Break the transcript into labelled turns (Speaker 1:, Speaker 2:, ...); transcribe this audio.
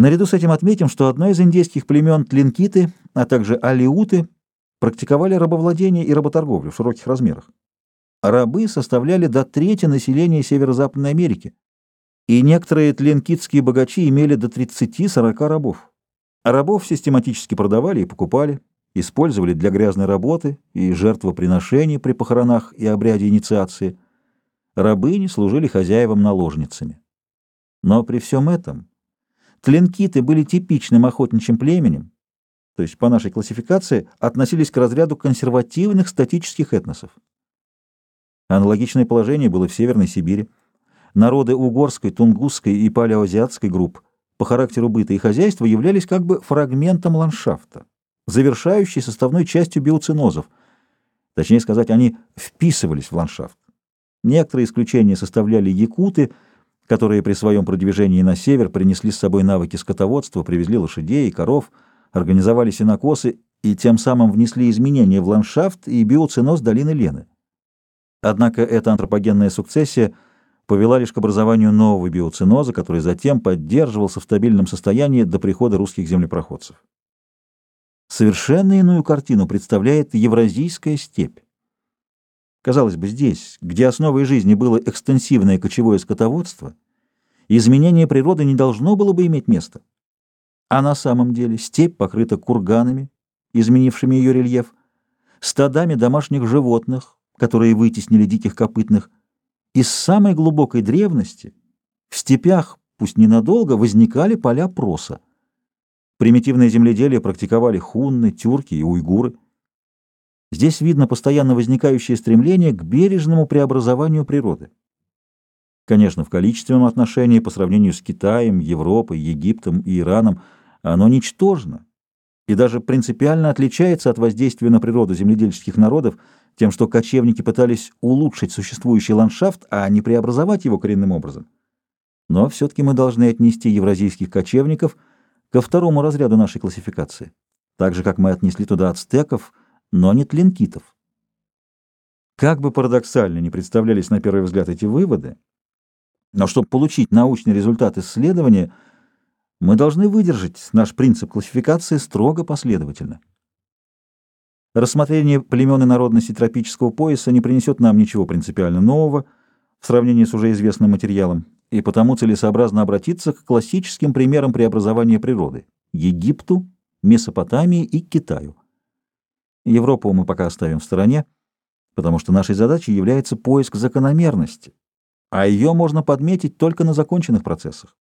Speaker 1: Наряду с этим отметим, что одно из индейских племен тлинкиты, а также алиуты практиковали рабовладение и работорговлю в широких размерах. Рабы составляли до трети населения Северо-Западной Америки, и некоторые тлинкитские богачи имели до 30-40 рабов. Рабов систематически продавали и покупали, использовали для грязной работы и жертвоприношений при похоронах и обряде инициации. Рабыни служили хозяевам наложницами. Но при всем этом Тленкиты были типичным охотничьим племенем, то есть по нашей классификации относились к разряду консервативных статических этносов. Аналогичное положение было в Северной Сибири. Народы угорской, тунгусской и палеоазиатской групп по характеру быта и хозяйства являлись как бы фрагментом ландшафта, завершающей составной частью биоцинозов. Точнее сказать, они вписывались в ландшафт. Некоторые исключения составляли якуты – которые при своем продвижении на север принесли с собой навыки скотоводства, привезли лошадей и коров, организовали сенокосы и тем самым внесли изменения в ландшафт и биоценоз долины Лены. Однако эта антропогенная сукцессия повела лишь к образованию нового биоценоза, который затем поддерживался в стабильном состоянии до прихода русских землепроходцев. Совершенно иную картину представляет Евразийская степь. Казалось бы, здесь, где основой жизни было экстенсивное кочевое скотоводство, изменение природы не должно было бы иметь места. А на самом деле степь покрыта курганами, изменившими ее рельеф, стадами домашних животных, которые вытеснили диких копытных. Из самой глубокой древности в степях, пусть ненадолго, возникали поля проса. Примитивное земледелие практиковали хунны, тюрки и уйгуры – Здесь видно постоянно возникающее стремление к бережному преобразованию природы. Конечно, в количественном отношении по сравнению с Китаем, Европой, Египтом и Ираном оно ничтожно и даже принципиально отличается от воздействия на природу земледельческих народов тем, что кочевники пытались улучшить существующий ландшафт, а не преобразовать его коренным образом. Но все-таки мы должны отнести евразийских кочевников ко второму разряду нашей классификации, так же, как мы отнесли туда ацтеков – но не тлинкитов. Как бы парадоксально не представлялись на первый взгляд эти выводы, но чтобы получить научный результат исследования, мы должны выдержать наш принцип классификации строго последовательно. Рассмотрение племен и народности тропического пояса не принесет нам ничего принципиально нового в сравнении с уже известным материалом, и потому целесообразно обратиться к классическим примерам преобразования природы – Египту, Месопотамии и Китаю. Европу мы пока оставим в стороне, потому что нашей задачей является поиск закономерности, а ее можно подметить только на законченных процессах.